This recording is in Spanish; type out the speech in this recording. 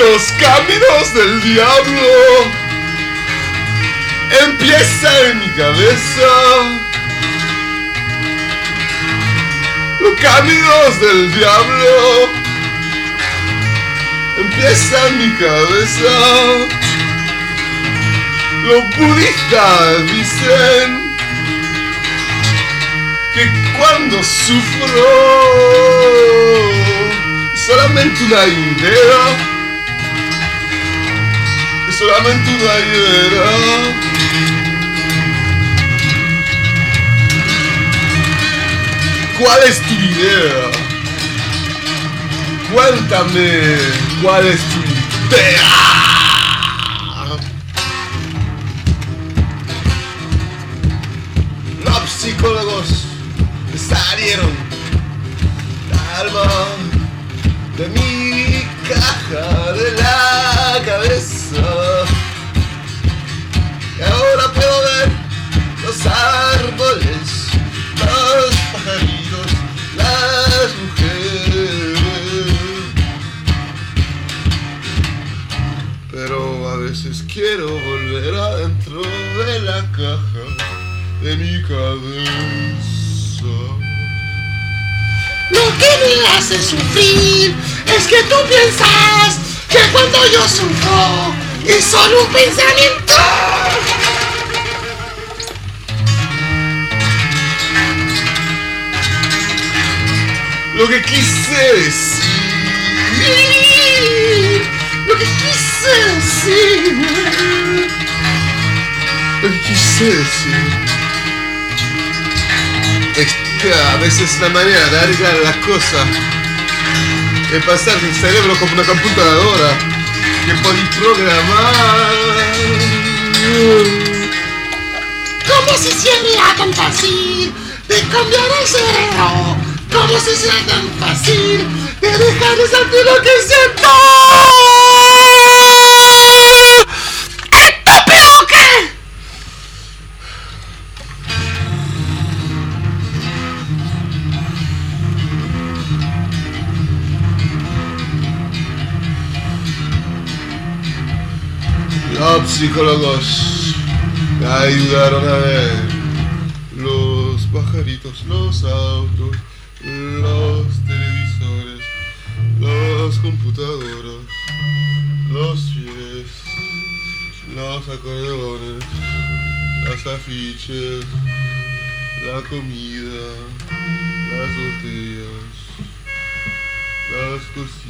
Los caminos del diablo empiezan en mi cabeza. Los caminos del diablo empiezan en mi cabeza. Los budistas dicen que cuando sufro solamente una idea solamente una idea ¿Cuál es tu idea? Cuéntame, ¿cuál es tu idea? Los psicólogos salieron alma de mi caja los árboles, los pajaritos, las mujeres. Pero a veces quiero volver adentro de la caja de mi cabeza. Lo que me hace sufrir es que tú piensas que cuando yo sufro es solo un pensamiento. Lo que quise decir, Lo que quise decir. lo que quise decir, es que a veces la manera de arreglar las cosas es pasar el cerebro como una computadora que puede programar. ¿Cómo se siente tan fácil de cambiar el cerebro? ¿Cómo se siente tan fácil de dejar de sentir lo que siento? ¡Estúpido qué! Los psicólogos ayudaron a ver los pajaritos, los autos, los televisores, las computadoras, los pies, los acordeones, las afiches, la comida, las botellas, las cositas,